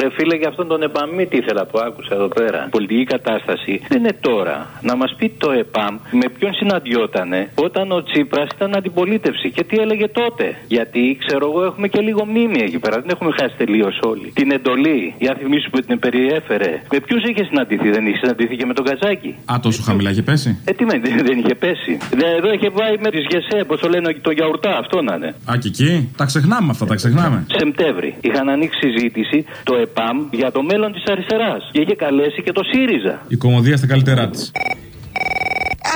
Έλα, γεια. Ρε φίλε, για αυτόν τον ΕΠΑΜ, τι ήθελα, το άκουσα εδώ πέρα. Η πολιτική κατάσταση δεν είναι τώρα. Να μας πει το ΕΠΑΜ με ποιον συναντιότανε όταν ο Τσίπρας ήταν αντιπολίτευση και τι έλεγε τότε. Γιατί ξέρω εγώ έχουμε και λίγο μνήμη εκεί πέρα. Δεν έχουμε χάσει τελείως όλοι. Την εντολή, για να θυμίσου που την περιέφερε. Με ποιους είχε συναντηθεί, δεν είχε συναντηθεί και με τον Καζάκη; Α, τόσο χαμηλά είχε πέσει; Ε, τι με, δεν, δεν είχε πέσει. Δε, εδώ είχε πάει με τις γεσέ, πώς το λένε, το γιαουρτά, αυτό να είναι. Α, και εκεί. Τα ξεχνάμε αυτά, τα ξεχνάμε. Σεπτέμβρη είχαν ανοίξει συζήτηση το ΕΠΑΜ για το μέλλον της αριστεράς. Και είχε καλέσει και το ΣΥΡΙΖΑ. Η κομμωδία στα καλύτερά της.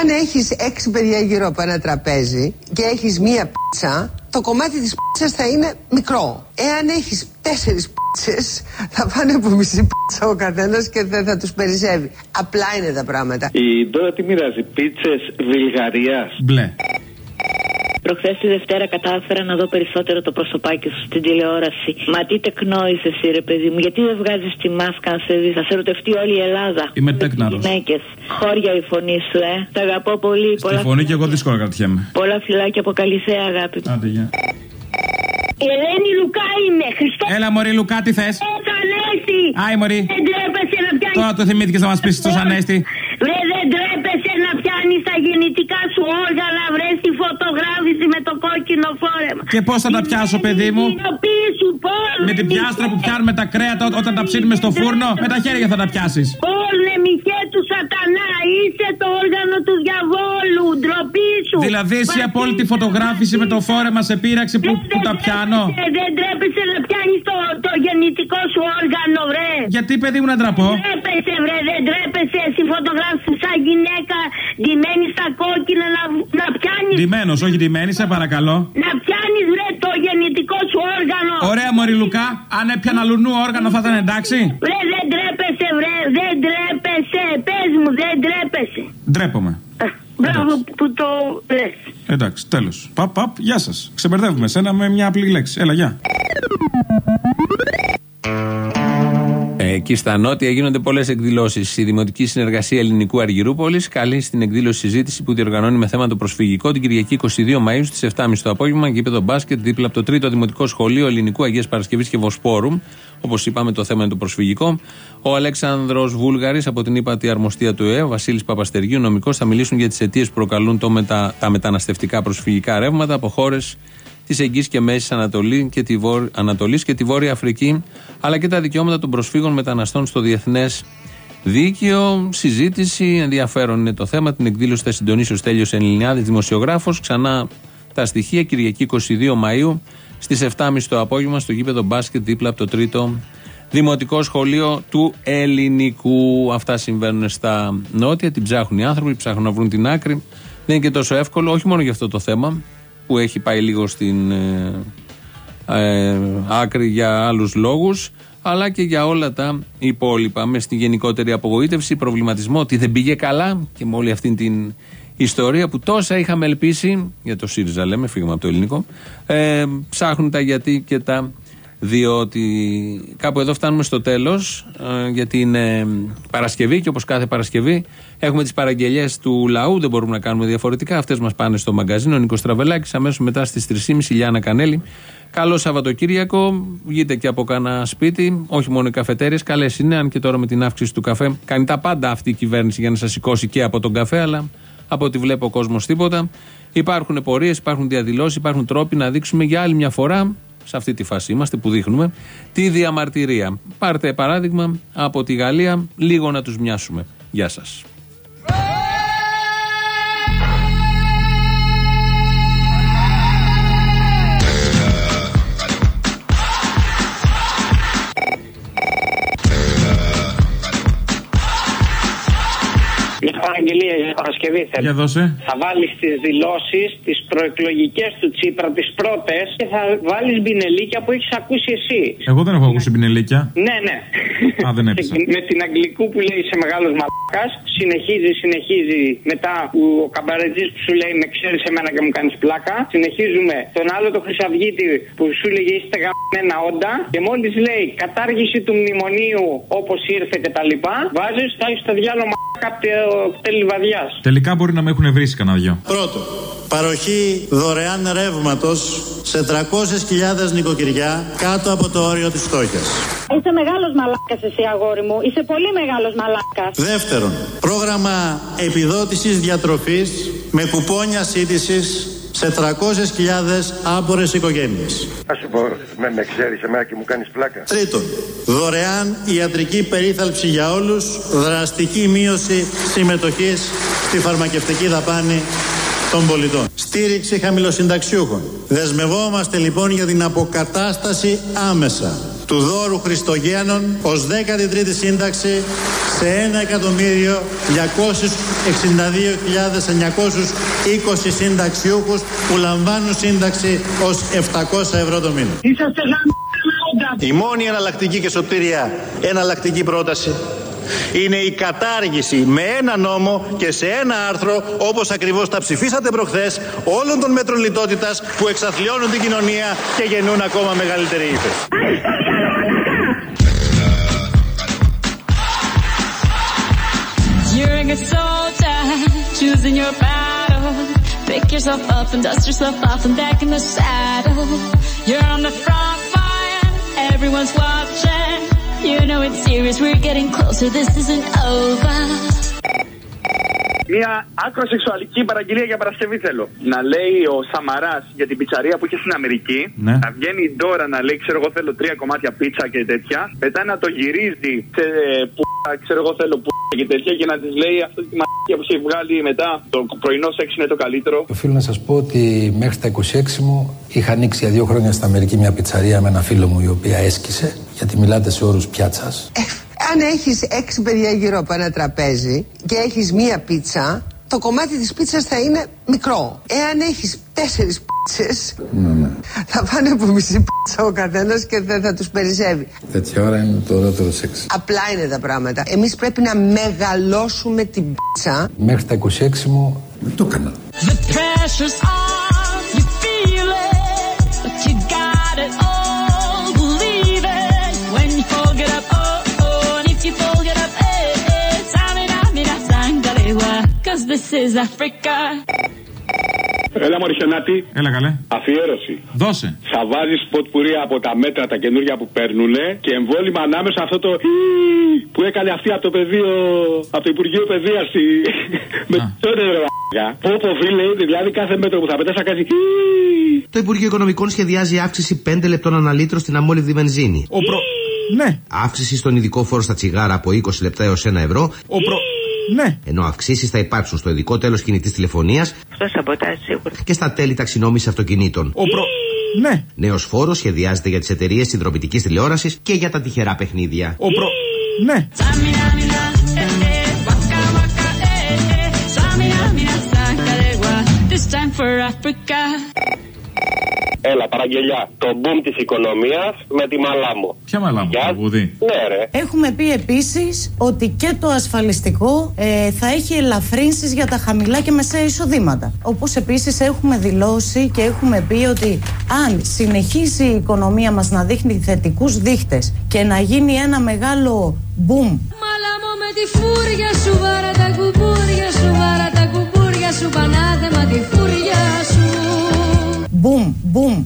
Αν έχεις έξι παιδιά γύρω από ένα τραπέζι και έχεις μία πίτσα, το κομμάτι της πίτσας θα είναι μικρό. Εάν έχεις τέσσερις πίτσες, θα πάνε από μισή πίτσα ο καθένας και δεν θα τους περισσεύει. Απλά είναι τα πράγματα. Η Ντόρα τι μοιράζει, πίτσες Βουλγαρίας. Μπλε. Προχθέ τη Δευτέρα κατάφερα να δω περισσότερο το προσωπάκι σου στην τηλεόραση. Μα τι τεκνόησε εσύ, ρε παιδί μου, γιατί δεν βγάζει τη μάσκα αν σε δει. Θα σε ερωτευτεί όλη η Ελλάδα. Είμαι τέκναρο. Γυναίκε. Χώρια η φωνή σου, ε. Τα αγαπώ πολύ. Στη Πολλά, φωνή και εγώ δύσκολα κρατιέμαι. πολλά φιλάκια από καλυθέα αγάπη. Άντε, γεια. Η Ελένη Λουκά είμαι. Χριστό. Έλα, Μωρή Λουκά, τι θε. Ανέστη. Άι, Μωρή. Δεν τρέπεσαι να πιάνει. Τώρα το θυμήθηκε να μα πει το Ανέστη. Βρε, δεν τρέπεσαι να πιάνεις τα γεννητικά σου όργανα, βρες τη φωτογράφηση με το κόκκινο φόρεμα. Και πώς θα τα πιάσω, παιδί μου; Κοινοποίησου πώς, Με την πιάστρα που πιάνουμε τα κρέατα ό- όταν τα ψήνουμε στο φούρνο, με τα χέρια θα τα πιάσεις. Όλε μυχέ του σατανά, είσαι το όργανο του διαβόλου, ντροπή σου. Δηλαδή, εσύ απόλυτη φωτογράφηση με το φόρεμα σε πείραξη που, που τα πιάνω. Ε, δεν τρέπεσαι να πιάνεις το, το γεννητικό σου όργανο, βρε. Γιατί, παιδί μου, να ντραπώ. Τρέπεσαι, βρε, δεν τρέπεσαι. Εσύ φωτογράφησες σαν γυναίκα, ντυμένης στα κόκκινα, να, να πιάνει. Ντυμένος, όχι ντυμένη, σε παρακαλώ. Να πιάνεις, βρε, το γεννητικό σου όργανο. Ωραία, Μωρή Λουκά, αν έπιανα λουνού όργανο θα ήταν εντάξει; Βρε, δεν τρέπεσαι, βρε, δεν τρέπεσαι. Πες μου, δεν τρέπεσαι. Ντρέπομαι. Μπράβο που το λες. Εντάξει, τέλος. Παπ, παπ, γεια σας. Ξεμπερδεύουμε σένα με μια απλή λέξη. Έλα, γεια. Ε, Εκεί στα νότια γίνονται πολλές εκδηλώσεις. Η Δημοτική Συνεργασία Ελληνικού Αργυρούπολης καλεί στην εκδήλωση συζήτηση που διοργανώνει με θέμα το προσφυγικό την Κυριακή 22 Μαου στις 7.30 το απόγευμα, γήπεδο μπάσκετ δίπλα από το 3ο Δημοτικό Σχολείο Ελληνικού Αγίας Παρασκευής και Βοσπόρου. Όπως είπαμε, το θέμα είναι το προσφυγικό. Ο Αλέξανδρος Βούλγαρης από την ύπατη αρμοστία του ΕΕ, ο Βασίλης Παπαστεργίου, νομικός, θα μιλήσουν για τις αιτίες που προκαλούν το μετα... τα μεταναστευτικά προσφυγικά ρεύματα από χώρες της Εγγύη και Μέσης Ανατολή και τη Βόρ... Ανατολής και τη Βόρεια Αφρική, αλλά και τα δικαιώματα των προσφύγων μεταναστών στο διεθνές δίκαιο. Συζήτηση, ενδιαφέρον είναι το θέμα. Την εκδήλωση θα συντονίσει ο Στέλιος Ελληνιάδης, δημοσιογράφος. Ξανά τα στοιχεία, Κυριακή 22 Μαου στις 7.30 το απόγευμα στο γήπεδο μπάσκετ δίπλα από το 3ο Δημοτικό Σχολείο του Ελληνικού. Αυτά συμβαίνουν στα νότια. Την ψάχνουν οι άνθρωποι, ψάχνουν να βρουν την άκρη. Δεν είναι και τόσο εύκολο, όχι μόνο για αυτό το θέμα που έχει πάει λίγο στην ε, ε, άκρη για άλλους λόγους αλλά και για όλα τα υπόλοιπα. Με στη γενικότερη απογοήτευση, προβληματισμό ότι δεν πήγε καλά και με όλη αυτή την ιστορία που τόσα είχαμε ελπίσει για το ΣΥΡΙΖΑ λέμε, φύγαμε από το ελληνικό ε, ψάχνουν τα γιατί και τα Διότι. Κάπου εδώ φτάνουμε στο τέλος, γιατί είναι Παρασκευή και όπως κάθε Παρασκευή έχουμε τις παραγγελίε του λαού. Δεν μπορούμε να κάνουμε διαφορετικά. Αυτές μας πάνε στο μαγκαζίνο. Νίκος Τραβελάκης, αμέσως μετά στις 3.30 Λιάννα Κανέλη. Καλό Σαββατοκύριακο. Βγείτε και από κανένα σπίτι. Όχι μόνο οι καφετέρειες. Καλές είναι, αν και τώρα με την αύξηση του καφέ κάνει τα πάντα αυτή η κυβέρνηση για να σας σηκώσει και από τον καφέ. Αλλά από ό,τι βλέπω ο κόσμος τίποτα. Υπάρχουν πορείες, υπάρχουν διαδηλώσεις, υπάρχουν τρόποι να δείξουμε για άλλη μια φορά σε αυτή τη φάση είμαστε που δείχνουμε τη διαμαρτυρία. Πάρτε παράδειγμα από τη Γαλλία, λίγο να τους μοιάσουμε. Γεια σας. Παρασκευή θέλω. Για δώσε. Θα βάλει τι δηλώσει, τι προεκλογικέ του Τσίπρα, τι πρώτε και θα βάλει μπινελίκια που έχει ακούσει εσύ. Εγώ δεν έχω ακούσει πινελίκια. Ναι, ναι. Α, δεν έπεισα. Με την Αγγλικού που λέει σε μεγάλο μαλάκα, συνεχίζει, συνεχίζει. Μετά που ο καμπαρετζή που σου λέει με ξέρει εμένα και μου κάνει πλάκα. Συνεχίζουμε τον άλλο το Χρυσαυγίτη που σου λέγε είστε γαμμένα όντα. Και μόλι λέει κατάργηση του μνημονίου όπω ήρθε και τα λοιπά, βάζει θα έχει στο διάλογο μαλάκα από το τέλη βαδιά. Τελικά μπορεί να με έχουν βρει κανένα δυο. Πρώτο, παροχή δωρεάν ρεύματος σε 300.000 νοικοκυριά κάτω από το όριο της φτώχειας. Είσαι μεγάλος μαλάκας εσύ, αγόρι μου. Είσαι πολύ μεγάλος μαλάκας. Δεύτερον, πρόγραμμα επιδότησης διατροφής με κουπόνια σύντησης σε 300.000 άπορες οικογένειες. Α σου πω, με, με ξέρεις εμένα και μου κάνεις πλάκα. Τρίτον, δωρεάν ιατρική περίθαλψη για όλους, δραστική μείωση συμμετοχής στη φαρμακευτική δαπάνη των πολιτών. Στήριξη χαμηλοσυνταξιούχων. Δεσμευόμαστε λοιπόν για την αποκατάσταση άμεσα του δώρου Χριστογέννων ως 13η σύνταξη σε 1.262.920 συνταξιούχους που λαμβάνουν σύνταξη ως 700 ευρώ το μήνα. Είσαστε Η μόνη εναλλακτική και σωτήρια εναλλακτική πρόταση είναι η κατάργηση με ένα νόμο και σε ένα άρθρο όπως ακριβώς τα ψηφίσατε προχθές όλων των μέτρων λιτότητας που εξαθλιώνουν την κοινωνία και γεννούν ακόμα μεγαλύτερη ύφεση. You're a good soldier, choosing your battle. Pick yourself up and dust yourself off and back in the saddle. You're on the front line, everyone's watching. You know it's serious, we're getting closer, this isn't over. Μια άκρο σεξουαλική παραγγελία για Παρασκευή θέλω. Να λέει ο Σαμαράς για την πιτσαρία που είχε στην Αμερική. Ναι. Να βγαίνει η Ντόρα να λέει, ξέρω εγώ θέλω τρία κομμάτια πίτσα και τέτοια. Μετά να το γυρίζει σε που ξέρω εγώ θέλω που και τέτοια και να της λέει αυτή τη μαγεία που έχει βγάλει μετά. Το πρωινό σεξ είναι το καλύτερο. Οφείλω να σας πω ότι μέχρι τα 26 μου είχα ανοίξει για δύο χρόνια στην Αμερική μια πιτσαρία με ένα φίλο μου η οποία έσκησε. Γιατί μιλάτε σε όρους πιάτσας. Αν έχεις έξι παιδιά γύρω από ένα τραπέζι και έχεις μία πίτσα, το κομμάτι της πίτσας θα είναι μικρό. Εάν έχεις τέσσερις πίτσες, θα πάνε από μισή πίτσα ο καθένας και δεν θα τους περισσεύει. Τέτοια ώρα είναι το ωραιότερο σεξ. Απλά είναι τα πράγματα. Εμείς πρέπει να μεγαλώσουμε την πίτσα. Μέχρι τα 26 μου δεν το έκανα. The this is Africa. Έλα μωρή χιονάτη. Έλα καλέ. Αφιέρωση. Δώσε. Θα βάζεις σποτ πουρία από τα μέτρα τα καινούργια που παίρνουν και εμβόλυμα ανάμεσα αυτό το «Ι» που έκανε αυτή από το πεδίο, από το Υπουργείο Παιδείας. Στη... με τότε ρε βα***α. Πω πω φίλε, δηλαδή κάθε μέτρο που θα πετάς θα κάνει «Ι». Το Υπουργείο Οικονομικών σχεδιάζει αύξηση 5 λεπτών ανά λίτρο στην αμόλυβδη βενζίνη. Ο προ... Ναι. Αύξηση στον ειδικό φόρο στα τσιγάρα από 20 λεπτά έως 1 ευρώ. Ο προ... Ναι. Ενώ αυξήσει θα υπάρξουν στο ειδικό τέλο κινητή τηλεφωνία Αυτό σαμποτάζει σίγουρα. και στα τέλη ταξινόμηση αυτοκινήτων. Ο προ... Ναι. Νέο φόρο σχεδιάζεται για τι εταιρείε συνδρομητική τηλεόραση και για τα τυχερά παιχνίδια. Ο προ... Ναι. Tamina, mina, eh, eh, waka, waka, eh, eh, tamina, mina, sangalewa, this time for Africa. Έλα, παραγγελιά. Το boom της οικονομίας με τη μαλάμο. Ποια μαλάμο, Για- τραγούδι; Ναι, ρε. Έχουμε πει επίσης ότι και το ασφαλιστικό ε, θα έχει ελαφρύνσεις για τα χαμηλά και μεσαία εισοδήματα. Όπως επίσης έχουμε δηλώσει και έχουμε πει ότι αν συνεχίσει η οικονομία μας να δείχνει θετικούς δείχτες και να γίνει ένα μεγάλο boom Μαλάμο με τη φούρια σου βάρα τα κουμπούρια σου βάρα Boom, boom.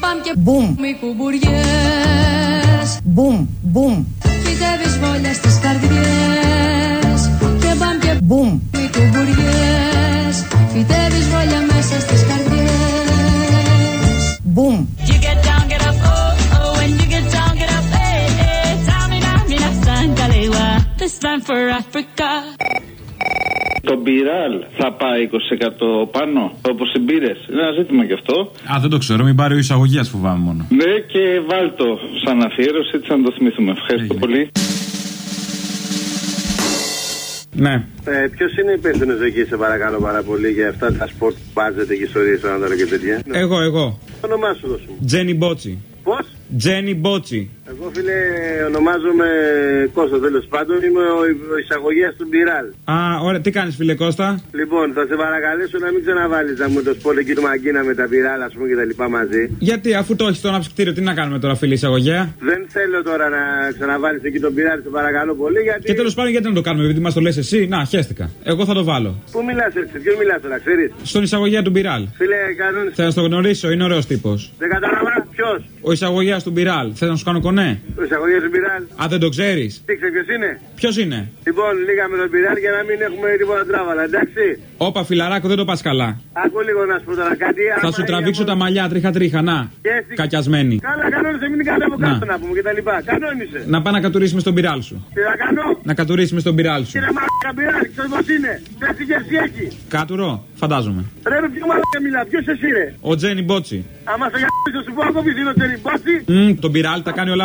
Πάμε και boom με τουμπουριές. Boom, boom. Φοιτάεις βόλια στις καρδιές. Και πάμε και boom με τουμπουριές. Φοιτάεις βόλια μέσα στις καρδιές. Boom. You get down, get up, oh oh. When you get down, get up, hey. Τα μινάμ, μινάσαν καλειώ. This band for Africa. Το μπιράλ θα πάει 20% πάνω, όπως οι μπύρες. Είναι ένα ζήτημα κι αυτό. Α, δεν το ξέρω, μην πάρει ο εισαγωγέας φοβάμαι μόνο. Ναι, και βάλτο σαν αφιέρωση, έτσι να το θυμηθούμε. Ευχαριστώ πολύ. Ναι. Ε, Ποιος είναι υπεύθυνος εκεί, σε παρακαλώ πάρα πολύ, για αυτά τα σποτ που μπάζετε και ιστορίες στον Ανατολό και τέτοια. Εγώ, εγώ. Το όνομά σου δώσου μου. Τζένι Μπότσι. Πώς; Τζένι Μπότσι. Εγώ, φίλε, ονομάζομαι Κώστα, τέλος πάντων. Είμαι ο, ο εισαγωγέας του Μπιράλ. Α, ωραία, τι κάνεις, φίλε Κώστα; Λοιπόν, θα σε παρακαλέσω να μην ξαναβάλεις να μου το σποτ εκεί του Μαγκίνα με τα Μπιράλ, ας πούμε και τα λοιπά μαζί. Γιατί, αφού το έχεις στο αναψυκτήριο, τι να κάνουμε τώρα, φίλε εισαγωγέα; Δεν θέλω τώρα να ξαναβάλεις εκεί τον Μπιράλ, σε παρακαλώ πολύ, γιατί. Και τέλος πάντων, γιατί να το κάνουμε, επειδή μας το λες εσύ; Να, χαίστηκα. Εγώ θα το βάλω. Πού μιλάς έτσι, ποιον μιλάς τώρα, ξέρεις; Στον εισαγωγέα του Μπιράλ. Φίλε, κανόνε. Θα το γνωρίσω, είναι ωραίος τύπος. Δεν κατάλαβα ποιος. Ο εισαγωγέας του Μπιράλ. Θες να σου κάνω κονέ; Ο εισαγωγέα του Μπιράλ. Α, δεν το ξέρεις. Τι ξέρεις ποιος είναι; Ποιος είναι; Λοιπόν, λίγα με τον Μπιράλ για να μην έχουμε τίποτα τράβαλα, εντάξει. Όπα, φιλαράκο, δεν το πας καλά. Άκου λίγο να σου πω τώρα κάτι. Θα άμα σου είναι τραβήξω από- τα μαλιά τρίχα-τρίχα, να. Και εσύ- Κακιασμένη. Καλά, κανόνισε, μην κάνει από κάτω Να. να πούμε και τα λοιπά. Κανόνισε. Να πάει να κατουρίσουμε στον πυράλ σου. Τι να κάνω; Να κατουρίσουμε στον πυράλ σου. Κύριε Μαλάκα Μπιράλ, ξέρεις πώς είναι; Ξέρεις τι γεύση έχει; Κάτουρο, φαντάζομαι. Ρε, με ποιο μαλάκα μιλά, ποιος εσύ ρε; Ο Τζένι Μπότσι. Άμα σε γαμπήσει, σου πω ακόμα είναι ο Τεριμπάτσι. Μμ, τον πυράλ τα κάνει όλα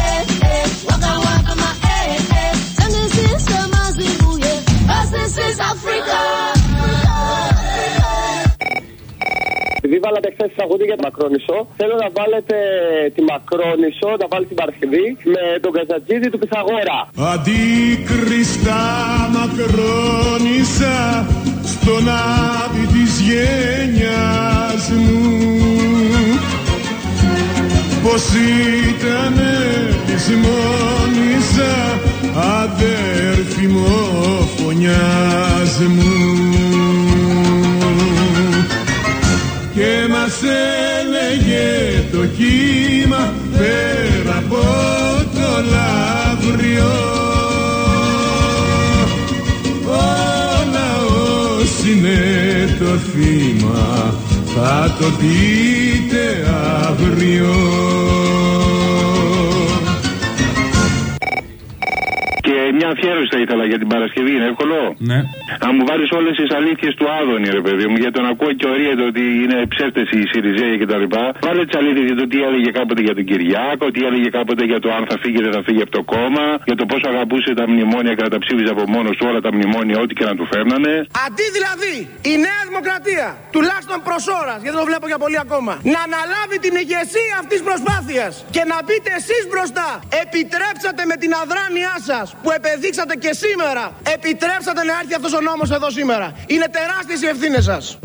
Επειδή βάλατε χθες τραγούδι για τη Μακρόνισο, θέλω να βάλετε τη Μακρόνισο, να βάλετε την Παρασκευή με τον Καζατζίδη του Πιθαγόρα. Αντίκριστα μακρόνισα στον άδει της γένειας μου πως ήτανε της μόνησα αδέρφη μου ο φωνιάς μου. Και μας έλεγε το κύμα πέρα από το λαύριο. Ο λαός είναι το θύμα θα το δείτε αύριο θα ήθελα για την Παρασκευή, είναι εύκολο; Ναι. Να μου βάλεις όλες τις αλήθειες του Άδωνη, ρε παιδί μου, για τον ακούω και ορίεται ότι είναι ψεύτες οι Σιριζέοι και τα λοιπά. Βάλε τις αλήθειες για το τι έλεγε κάποτε για τον Κυριάκο, τι έλεγε κάποτε για το αν θα φύγει ή δεν θα φύγει από το κόμμα, για το πόσο αγαπούσε τα μνημόνια και να τα ψήφιζε από μόνος του όλα τα μνημόνια, ό,τι και να του φέρνανε. Αντί δηλαδή η Νέα Δημοκρατία, τουλάχιστον προς ώρας, γιατί δεν το βλέπω για πολύ ακόμα, να αναλάβει την ηγεσία αυτής της προσπάθειας και να πείτε εσείς μπροστά, επιτρέψατε με την αδράνειά σας που επεδείξατε και σήμερα, επιτρέψατε να έρθει αυτός ο νόμο εδώ σήμερα. Είναι τεράστιες οι ευθύνες σας.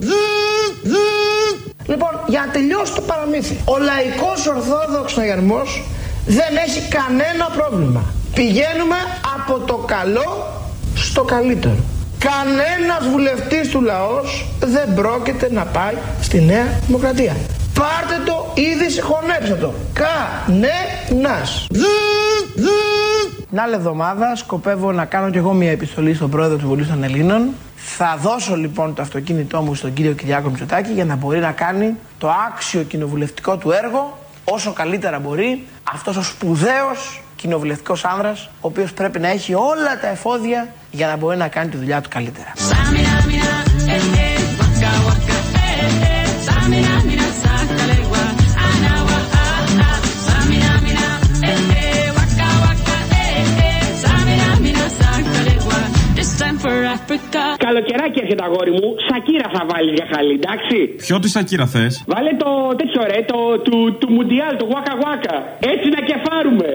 Λοιπόν, για να τελειώσει το παραμύθι, ο λαϊκός Ορθόδοξος Αγιαρμό δεν έχει κανένα πρόβλημα. Πηγαίνουμε από το καλό στο καλύτερο. Κανένας βουλευτής του λαός δεν πρόκειται να πάει στη Νέα Δημοκρατία. Πάρτε το ήδη συγχωνέψτε το. Κανένας. Την άλλη εβδομάδα σκοπεύω να κάνω κι εγώ μια επιστολή στον πρόεδρο του Βουλή των Ελλήνων. Θα δώσω λοιπόν το αυτοκίνητό μου στον κύριο Κυριάκο Μητσοτάκη για να μπορεί να κάνει το άξιο κοινοβουλευτικό του έργο όσο καλύτερα μπορεί αυτός ο σπουδαίος κοινοβουλευτικός άνδρας, ο οποίος πρέπει να έχει όλα τα εφόδια για να μπορεί να κάνει τη δουλειά του καλύτερα. Καλοκαιράκι έρχεται αγόρι μου, σακύρα θα βάλεις για χαλί, εντάξει; Ποιο τη Σακύρα θες; Βάλε το τέτοιο ρε, το του, του Μουντιάλ, το Waka Waka. Έτσι να κεφάρουμε.